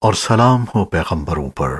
اور سلام ہو پیغمبروں پر۔